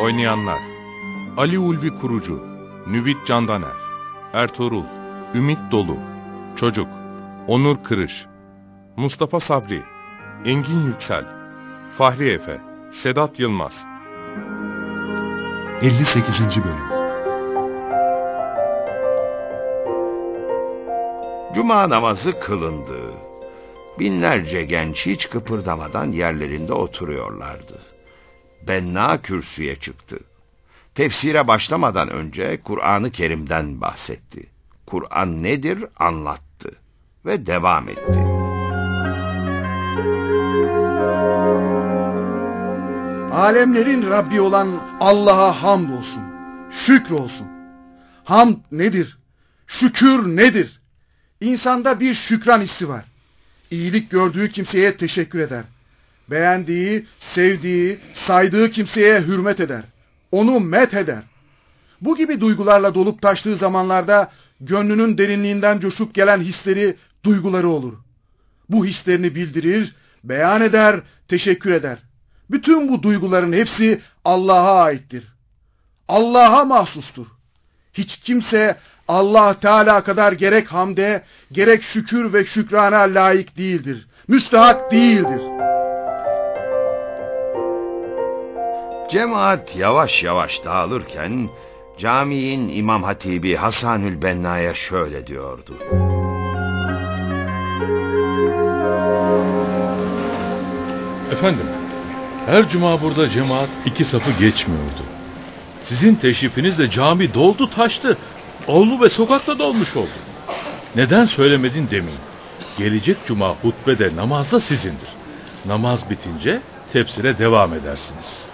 Oynayanlar Ali Ulvi Kurucu Nüvit Candaner Ertuğrul Ümit Dolu Çocuk Onur Kırış Mustafa Sabri Engin Yüksel Fahri Efe Sedat Yılmaz 58. Bölüm Cuma namazı kılındı. Binlerce genç hiç kıpırdamadan yerlerinde oturuyorlardı. Benna kürsüye çıktı. Tefsire başlamadan önce Kur'an-ı Kerim'den bahsetti. Kur'an nedir anlattı ve devam etti. Alemlerin Rabbi olan Allah'a hamd olsun, şükür olsun. Hamd nedir? Şükür nedir? İnsanda bir şükran hissi var. İyilik gördüğü kimseye teşekkür eder. Beğendiği, sevdiği, saydığı kimseye hürmet eder. Onu met eder. Bu gibi duygularla dolup taştığı zamanlarda gönlünün derinliğinden coşup gelen hisleri, duyguları olur. Bu hislerini bildirir, beyan eder, teşekkür eder. Bütün bu duyguların hepsi Allah'a aittir. Allah'a mahsustur. Hiç kimse Allah Teala kadar gerek hamde, gerek şükür ve şükrana layık değildir. Müstahak değildir. Cemaat yavaş yavaş dağılırken caminin İmam Hatibi Hasanül Benna'ya şöyle diyordu. Efendim, her cuma burada cemaat iki safı geçmiyordu. Sizin teşrifinizle cami doldu taştı. Avlu ve sokakta dolmuş oldu. Neden söylemedin demeyin. Gelecek cuma hutbede namazda sizindir. Namaz bitince tefsire devam edersiniz.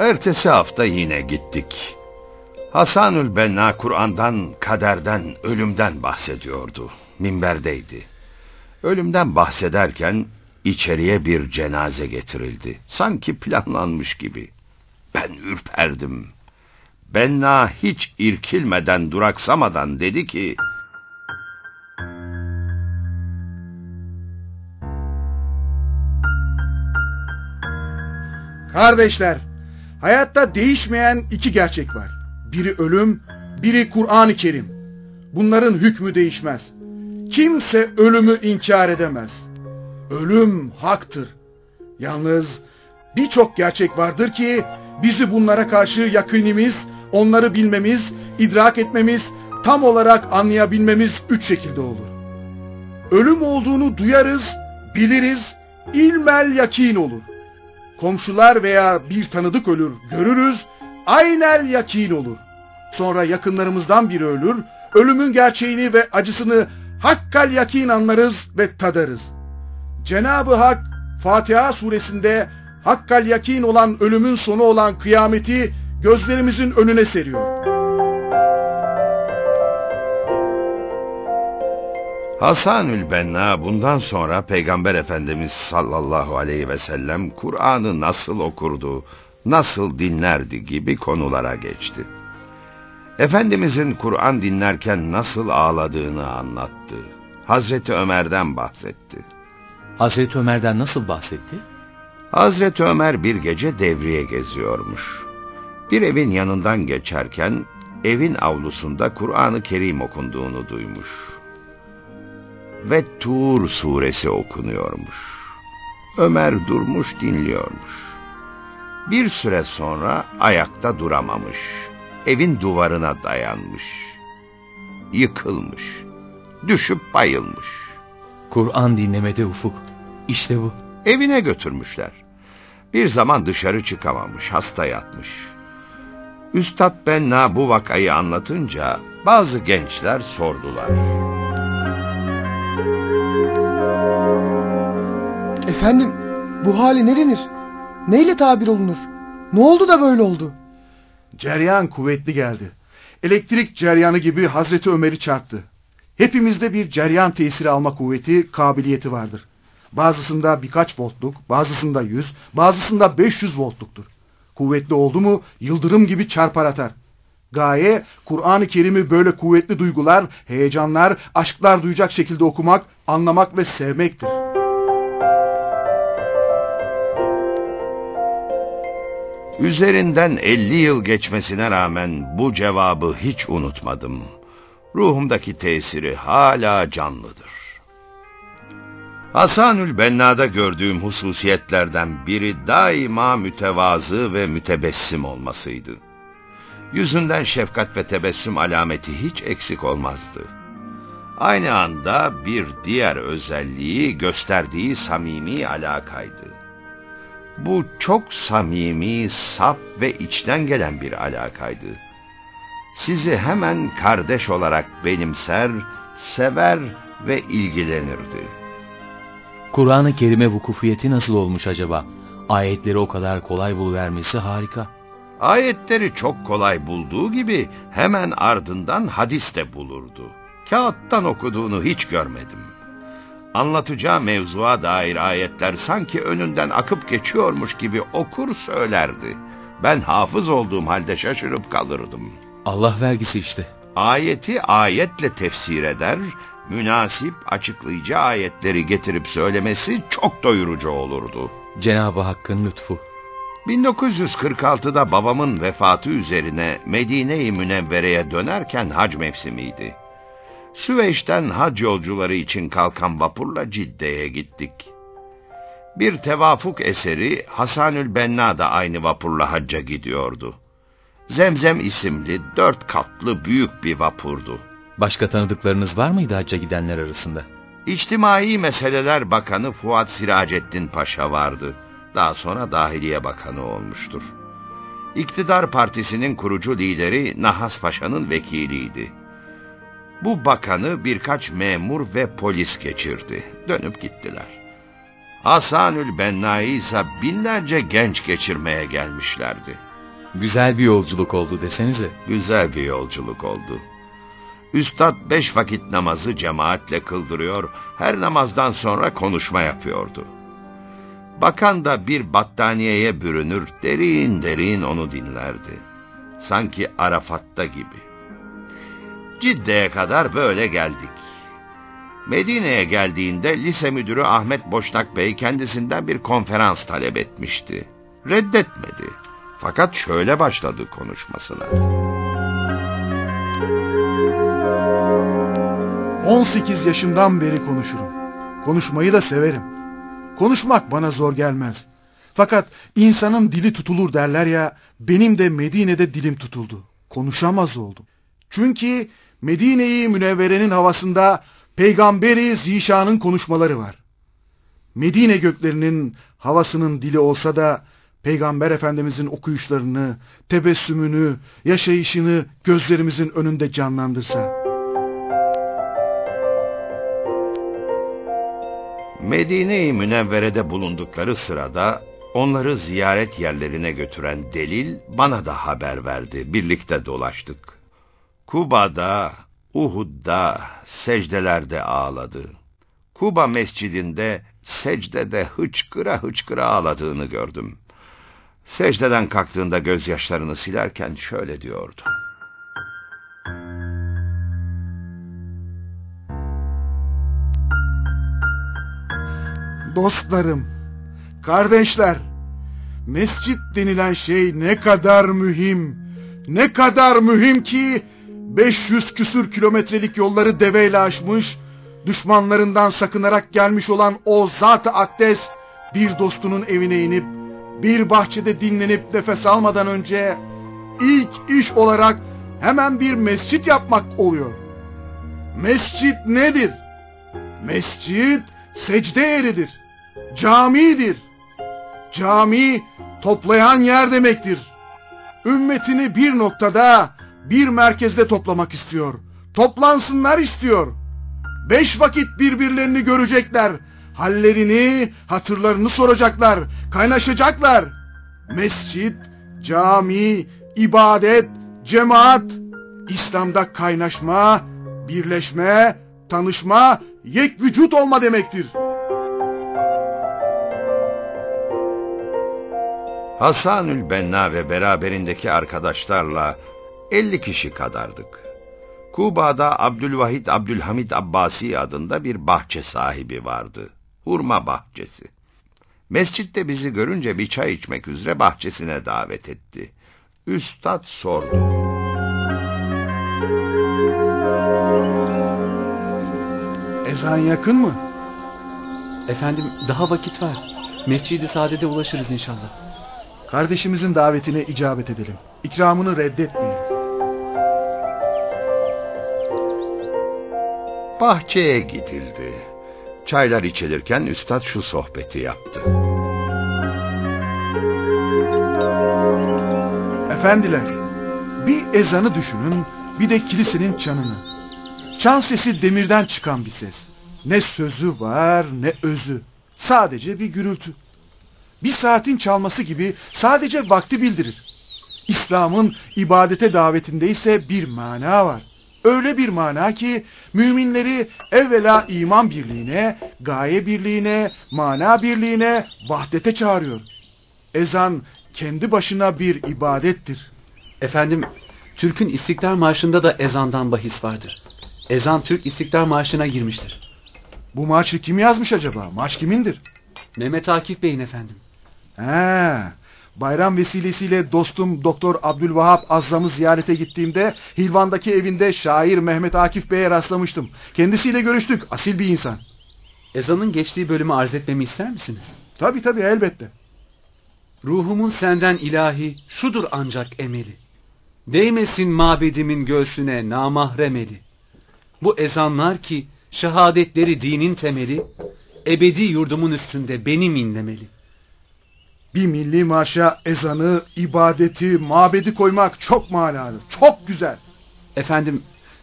Ertesi hafta yine gittik. Hasanül Benna Kur'an'dan, kaderden, ölümden bahsediyordu. Minberdeydi. Ölümden bahsederken içeriye bir cenaze getirildi. Sanki planlanmış gibi. Ben ürperdim. Benna hiç irkilmeden, duraksamadan dedi ki... Kardeşler, hayatta değişmeyen iki gerçek var. Biri ölüm, biri Kur'an-ı Kerim. Bunların hükmü değişmez. Kimse ölümü inkar edemez. Ölüm haktır. Yalnız birçok gerçek vardır ki bizi bunlara karşı yakınimiz, onları bilmemiz, idrak etmemiz, tam olarak anlayabilmemiz üç şekilde olur. Ölüm olduğunu duyarız, biliriz, ilmel yakin olur. Komşular veya bir tanıdık ölür, görürüz, aynel yakin olur. Sonra yakınlarımızdan biri ölür, ölümün gerçeğini ve acısını hakkal yakin anlarız ve tadarız. Cenab-ı Hak Fatiha suresinde hakkal yakin olan ölümün sonu olan kıyameti gözlerimizin önüne seriyor. Hasanül Benna bundan sonra Peygamber Efendimiz sallallahu aleyhi ve sellem Kur'an'ı nasıl okurdu, nasıl dinlerdi gibi konulara geçti. Efendimizin Kur'an dinlerken nasıl ağladığını anlattı. Hazreti Ömer'den bahsetti. Hazreti Ömer'den nasıl bahsetti? Hazreti Ömer bir gece devriye geziyormuş. Bir evin yanından geçerken evin avlusunda Kur'an-ı Kerim okunduğunu duymuş. Ve Tur suresi okunuyormuş. Ömer durmuş dinliyormuş. Bir süre sonra ayakta duramamış. Evin duvarına dayanmış. Yıkılmış. Düşüp bayılmış. Kur'an dinlemede ufuk. İşte bu. Evine götürmüşler. Bir zaman dışarı çıkamamış, hasta yatmış. Üstad Benna bu vakayı anlatınca bazı gençler sordular. Efendim bu hali ne denir? Neyle tabir olunur? Ne oldu da böyle oldu? Ceryan kuvvetli geldi. Elektrik ceryanı gibi Hazreti Ömer'i çarptı. Hepimizde bir ceryan tesiri alma kuvveti, kabiliyeti vardır. Bazısında birkaç voltluk, bazısında yüz, bazısında 500 voltluktur. Kuvvetli oldu mu yıldırım gibi çarpar atar. Gaye, Kur'an-ı Kerim'i böyle kuvvetli duygular, heyecanlar, aşklar duyacak şekilde okumak, anlamak ve sevmektir. Üzerinden 50 yıl geçmesine rağmen bu cevabı hiç unutmadım. Ruhumdaki tesiri hala canlıdır. Hasanül Benna'da gördüğüm hususiyetlerden biri daima mütevazı ve mütebessim olmasıydı. Yüzünden şefkat ve tebessüm alameti hiç eksik olmazdı. Aynı anda bir diğer özelliği gösterdiği samimi alakaydı. Bu çok samimi, saf ve içten gelen bir alakaydı. Sizi hemen kardeş olarak benimser, sever ve ilgilenirdi. Kur'an-ı Kerim'e vukufiyeti nasıl olmuş acaba? Ayetleri o kadar kolay buluvermesi harika. Ayetleri çok kolay bulduğu gibi hemen ardından hadis de bulurdu. Kağıttan okuduğunu hiç görmedim. Anlatacağı mevzuğa dair ayetler sanki önünden akıp geçiyormuş gibi okur söylerdi. Ben hafız olduğum halde şaşırıp kalırdım. Allah vergisi işte. Ayeti ayetle tefsir eder, münasip açıklayıcı ayetleri getirip söylemesi çok doyurucu olurdu. Cenab-ı Hakk'ın lütfu. 1946'da babamın vefatı üzerine Medine-i Münevvere'ye dönerken hac mevsimiydi. Süveyş'ten hac yolcuları için kalkan vapurla Cidde'ye gittik. Bir tevafuk eseri Hasanül Benna da aynı vapurla hacca gidiyordu. Zemzem isimli dört katlı büyük bir vapurdu. Başka tanıdıklarınız var mıydı hacca gidenler arasında? İçtimai Meseleler Bakanı Fuat Siracettin Paşa vardı. Daha sonra Dahiliye Bakanı olmuştur. İktidar Partisi'nin kurucu lideri Nahas Paşa'nın vekiliydi. Bu bakanı birkaç memur ve polis geçirdi. Dönüp gittiler. Hasanül Benna'yı ise binlerce genç geçirmeye gelmişlerdi. Güzel bir yolculuk oldu desenize. Güzel bir yolculuk oldu. Üstad beş vakit namazı cemaatle kıldırıyor, her namazdan sonra konuşma yapıyordu. Bakan da bir battaniyeye bürünür, derin derin onu dinlerdi. Sanki Arafat'ta gibi. Cidde'ye kadar böyle geldik. Medine'ye geldiğinde lise müdürü Ahmet Boşnak Bey kendisinden bir konferans talep etmişti. Reddetmedi. Fakat şöyle başladı konuşmasına. 18 yaşımdan beri konuşurum. Konuşmayı da severim. Konuşmak bana zor gelmez. Fakat insanın dili tutulur derler ya, benim de Medine'de dilim tutuldu. Konuşamaz oldum. Çünkü Medine-i Münevvere'nin havasında Peygamberi Zişan'ın konuşmaları var. Medine göklerinin havasının dili olsa da Peygamber Efendimizin okuyuşlarını, tebessümünü, yaşayışını gözlerimizin önünde canlandırsa. Medine-i Münevvere'de bulundukları sırada onları ziyaret yerlerine götüren Delil bana da haber verdi. Birlikte dolaştık. Kuba'da, Uhud'da, secdelerde ağladı. Kuba mescidinde secdede hıçkıra hıçkıra ağladığını gördüm. Secdeden kalktığında gözyaşlarını silerken şöyle diyordu. Dostlarım, kardeşler, mescit denilen şey ne kadar mühim, ne kadar mühim ki 500 küsür kilometrelik yolları deveyle aşmış, düşmanlarından sakınarak gelmiş olan o Zat-ı Akdes bir dostunun evine inip bir bahçede dinlenip nefes almadan önce ilk iş olarak hemen bir mescit yapmak oluyor. Mescit nedir? Mescit secde yeridir. Camidir. Cami toplayan yer demektir. Ümmetini bir noktada, bir merkezde toplamak istiyor. Toplansınlar istiyor. Beş vakit birbirlerini görecekler. hallerini, hatırlarını soracaklar, kaynaşacaklar. Mescit, cami, ibadet, cemaat, İslam'da kaynaşma, birleşme, tanışma, yek vücut olma demektir. Hasanül Benna ve beraberindeki arkadaşlarla 50 kişi kadardık. Kuba'da Abdülvahid Abdülhamid Abbasi adında bir bahçe sahibi vardı. Hurma bahçesi. Mescitte bizi görünce bir çay içmek üzere bahçesine davet etti. Üstad sordu. Ezan yakın mı? Efendim daha vakit var. Mescid-i Saadet'e ulaşırız inşallah. Kardeşimizin davetine icabet edelim. İkramını reddetmeyelim. Bahçeye gidildi. Çaylar içilirken üstad şu sohbeti yaptı. Efendiler, bir ezanı düşünün, bir de kilisenin çanını. Çan sesi demirden çıkan bir ses. Ne sözü var ne özü. Sadece bir gürültü. Bir saatin çalması gibi sadece vakti bildirir. İslam'ın ibadete davetinde ise bir mana var. Öyle bir mana ki müminleri evvela iman birliğine, gaye birliğine, mana birliğine, vahdete çağırıyor. Ezan kendi başına bir ibadettir. Efendim, Türk'ün İstiklal Marşı'nda da ezandan bahis vardır. Ezan Türk İstiklal Marşı'na girmiştir. Bu marşı kim yazmış acaba? Marş kimindir? Mehmet Akif Bey'in efendim. He, bayram vesilesiyle dostum Doktor Abdülvahap Azram'ı ziyarete gittiğimde Hilvan'daki evinde şair Mehmet Akif Bey'e rastlamıştım. Kendisiyle görüştük. Asil bir insan. Ezanın geçtiği bölümü arz etmemi ister misiniz? Tabii tabii elbette. Ruhumun senden ilahi şudur ancak emeli. Değmesin mabedimin göğsüne namahremeli. Bu ezanlar ki şehadetleri dinin temeli, ebedi yurdumun üstünde benim inlemeli. Bir milli marşa ezanı, ibadeti, mabedi koymak çok manalı, çok güzel. Efendim,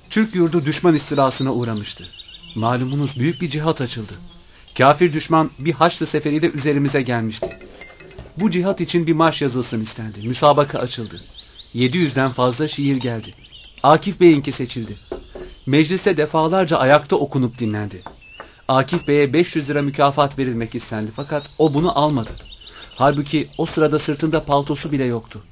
Türk yurdu düşman istilasına uğramıştı. Malumunuz büyük bir cihat açıldı. Kafir düşman bir Haçlı seferiyle üzerimize gelmişti. Bu cihat için bir marş yazılsın istendi. Müsabaka açıldı. 700'den fazla şiir geldi. Akif Bey'inki seçildi. Mecliste defalarca ayakta okunup dinlendi. Akif Bey'e 500 lira mükafat verilmek istendi fakat o bunu almadı. Halbuki o sırada sırtında paltosu bile yoktu.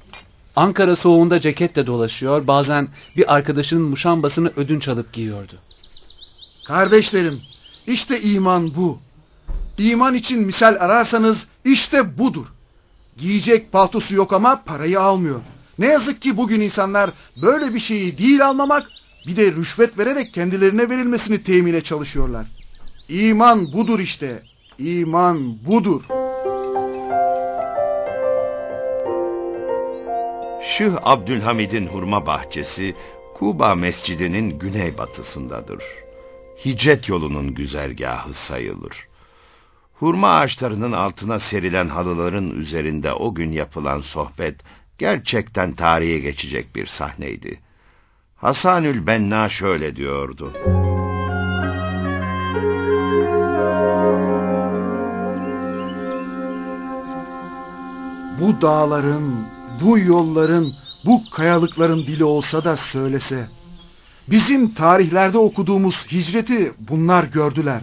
Ankara soğuğunda ceketle dolaşıyor, bazen bir arkadaşının muşambasını ödünç alıp giyiyordu. Kardeşlerim, işte iman bu. İman için misal ararsanız işte budur. Giyecek paltosu yok ama parayı almıyor. Ne yazık ki bugün insanlar böyle bir şeyi değil almamak, bir de rüşvet vererek kendilerine verilmesini temine çalışıyorlar. İman budur işte. İman budur. Şıh Abdülhamid'in hurma bahçesi Kuba Mescidi'nin güneybatısındadır. Hicret yolunun güzergahı sayılır. Hurma ağaçlarının altına serilen halıların üzerinde o gün yapılan sohbet gerçekten tarihe geçecek bir sahneydi. Hasanül Benna şöyle diyordu. Bu dağların, bu yolların, bu kayalıkların dili olsa da söylese. Bizim tarihlerde okuduğumuz hicreti bunlar gördüler.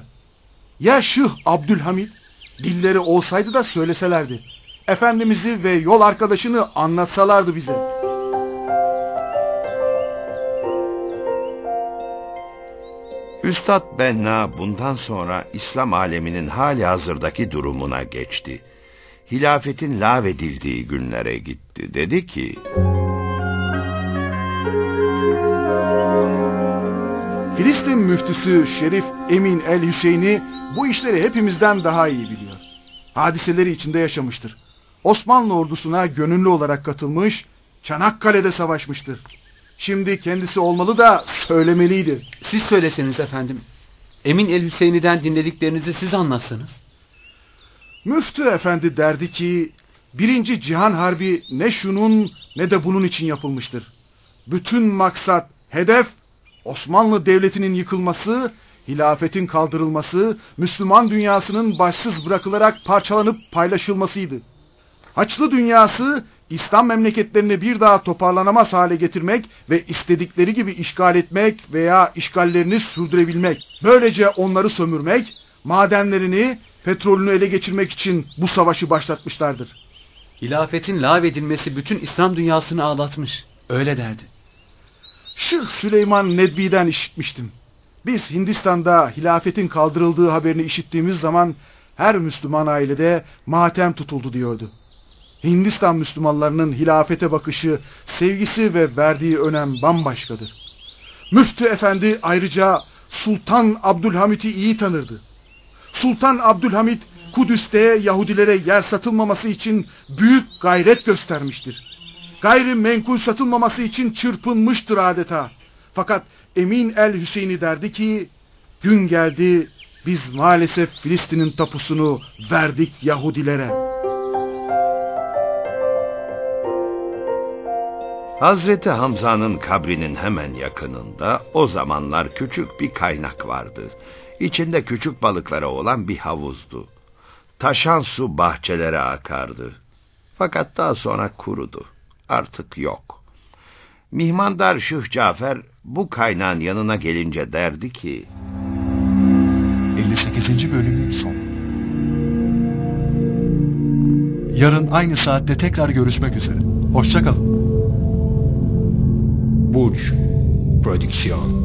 Ya Şıh Abdülhamid dilleri olsaydı da söyleselerdi. Efendimiz'i ve yol arkadaşını anlatsalardı bize. Üstad Benna bundan sonra İslam aleminin hali hazırdaki durumuna geçti. Hilafetin lağvedildiği günlere gitti. Dedi ki... Filistin müftüsü Şerif Emin el Hüseyin'i bu işleri hepimizden daha iyi biliyor. Hadiseleri içinde yaşamıştır. Osmanlı ordusuna gönüllü olarak katılmış, Çanakkale'de savaşmıştır. Şimdi kendisi olmalı da söylemeliydi. Siz söyleseniz efendim. Emin el Hüseyin'den dinlediklerinizi siz anlatsanız. Müftü efendi derdi ki, birinci cihan harbi ne şunun ne de bunun için yapılmıştır. Bütün maksat, hedef Osmanlı Devleti'nin yıkılması, hilafetin kaldırılması, Müslüman dünyasının başsız bırakılarak parçalanıp paylaşılmasıydı. Haçlı dünyası İslam memleketlerini bir daha toparlanamaz hale getirmek ve istedikleri gibi işgal etmek veya işgallerini sürdürebilmek. Böylece onları sömürmek, madenlerini, petrolünü ele geçirmek için bu savaşı başlatmışlardır. Hilafetin lağvedilmesi bütün İslam dünyasını ağlatmış. Öyle derdi. Şıh Süleyman Nedvi'den işitmiştim. Biz Hindistan'da hilafetin kaldırıldığı haberini işittiğimiz zaman her Müslüman ailede matem tutuldu diyordu. Hindistan Müslümanlarının hilafete bakışı, sevgisi ve verdiği önem bambaşkadır. Müftü Efendi ayrıca Sultan Abdülhamit'i iyi tanırdı. Sultan Abdülhamit Kudüs'te Yahudilere yer satılmaması için büyük gayret göstermiştir. Gayri menkul satılmaması için çırpınmıştır adeta. Fakat Emin el Hüseyin'i derdi ki, gün geldi biz maalesef Filistin'in tapusunu verdik Yahudilere. Hazreti Hamza'nın kabrinin hemen yakınında o zamanlar küçük bir kaynak vardı. İçinde küçük balıklara olan bir havuzdu. Taşan su bahçelere akardı. Fakat daha sonra kurudu. Artık yok. Mihmandar Şıh Cafer bu kaynağın yanına gelince derdi ki... 58. bölümün son. Yarın aynı saatte tekrar görüşmek üzere. Hoşçakalın. Burç Prodüksiyon